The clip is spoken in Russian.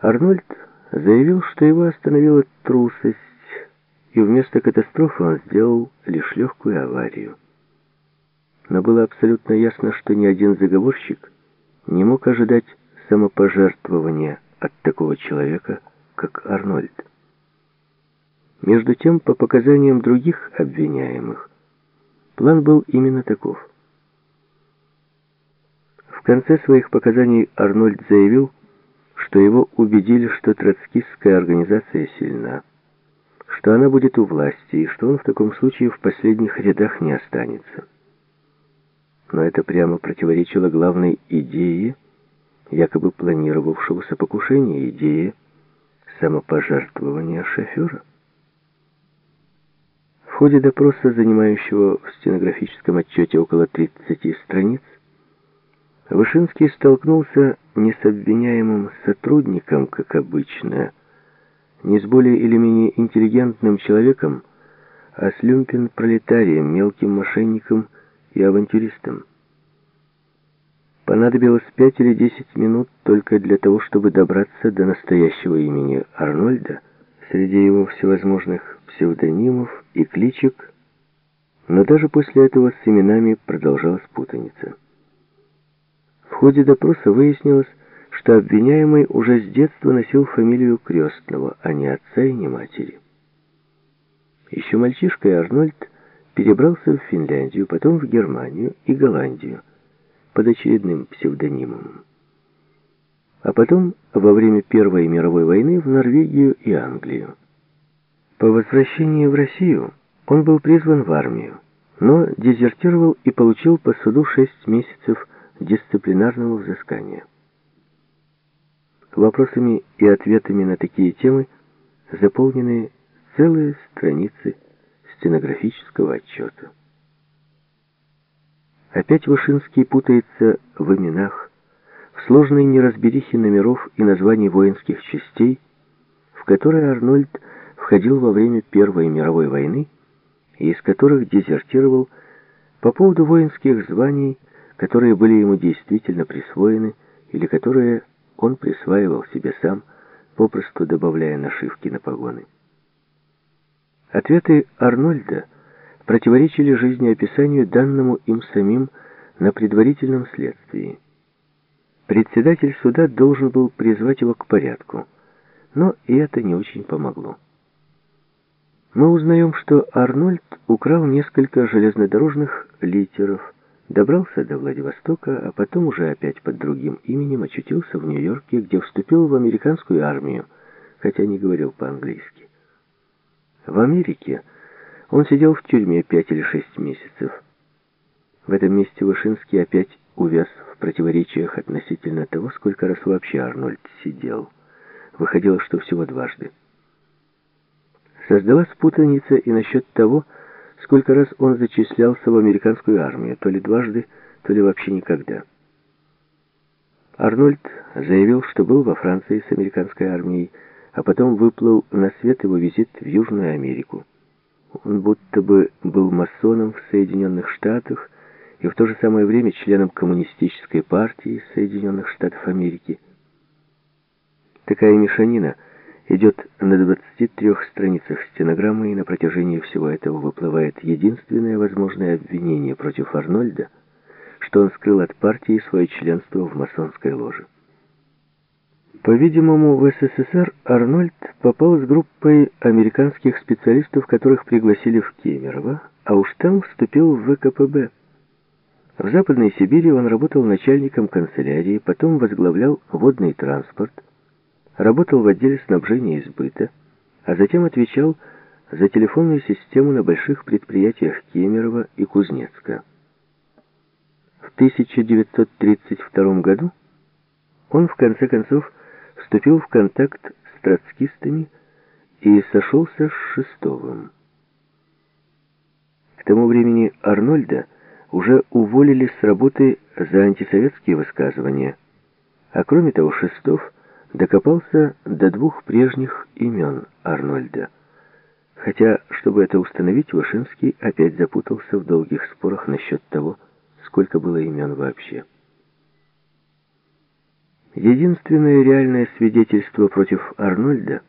Арнольд заявил, что его остановила трусость, и вместо катастрофы он сделал лишь легкую аварию. Но было абсолютно ясно, что ни один заговорщик не мог ожидать самопожертвования от такого человека, как Арнольд. Между тем, по показаниям других обвиняемых, план был именно таков. В конце своих показаний Арнольд заявил, что его убедили, что троцкистская организация сильна, что она будет у власти, и что он в таком случае в последних рядах не останется. Но это прямо противоречило главной идее, якобы планировавшегося покушения, идее самопожертвования шофера. В ходе допроса, занимающего в стенографическом отчете около 30 страниц, Вышинский столкнулся не с обвиняемым сотрудником, как обычно, не с более или менее интеллигентным человеком, а с люмпен-пролетарием, мелким мошенником и авантюристом. Понадобилось пять или десять минут только для того, чтобы добраться до настоящего имени Арнольда среди его всевозможных псевдонимов и кличек, но даже после этого с именами продолжалась путаница. Ходе допроса выяснилось, что обвиняемый уже с детства носил фамилию крестного, а не отца и не матери. Еще мальчишкой Арнольд перебрался в Финляндию, потом в Германию и Голландию под очередным псевдонимом. А потом, во время Первой мировой войны, в Норвегию и Англию. По возвращении в Россию он был призван в армию, но дезертировал и получил по суду 6 месяцев дисциплинарного взыскания. Вопросами и ответами на такие темы заполнены целые страницы стенографического отчета. Опять Вышинский путается в именах, в сложной неразберихе номеров и названий воинских частей, в которые Арнольд входил во время Первой мировой войны и из которых дезертировал по поводу воинских званий которые были ему действительно присвоены или которые он присваивал себе сам, попросту добавляя нашивки на погоны. Ответы Арнольда противоречили жизнеописанию, данному им самим на предварительном следствии. Председатель суда должен был призвать его к порядку, но и это не очень помогло. Мы узнаем, что Арнольд украл несколько железнодорожных литеров, Добрался до Владивостока, а потом уже опять под другим именем очутился в Нью-Йорке, где вступил в американскую армию, хотя не говорил по-английски. В Америке он сидел в тюрьме пять или шесть месяцев. В этом месте Вышинский опять увяз в противоречиях относительно того, сколько раз вообще Арнольд сидел. Выходило, что всего дважды. Создалась путаница и насчет того, Сколько раз он зачислялся в американскую армию, то ли дважды, то ли вообще никогда. Арнольд заявил, что был во Франции с американской армией, а потом выплыл на свет его визит в Южную Америку. Он будто бы был масоном в Соединенных Штатах и в то же самое время членом Коммунистической партии Соединенных Штатов Америки. Такая мешанина – идет на 23 страницах стенограммы, и на протяжении всего этого выплывает единственное возможное обвинение против Арнольда, что он скрыл от партии свое членство в масонской ложе. По-видимому, в СССР Арнольд попал с группой американских специалистов, которых пригласили в Кемерово, а уж там вступил в ВКПБ. В Западной Сибири он работал начальником канцелярии, потом возглавлял водный транспорт, работал в отделе снабжения и сбыта, а затем отвечал за телефонную систему на больших предприятиях Кемерово и Кузнецка. В 1932 году он в конце концов вступил в контакт с троцкистами и сошелся с Шестовым. К тому времени Арнольда уже уволили с работы за антисоветские высказывания, а кроме того Шестов – докопался до двух прежних имен Арнольда. Хотя, чтобы это установить, Вышинский опять запутался в долгих спорах насчет того, сколько было имен вообще. Единственное реальное свидетельство против Арнольда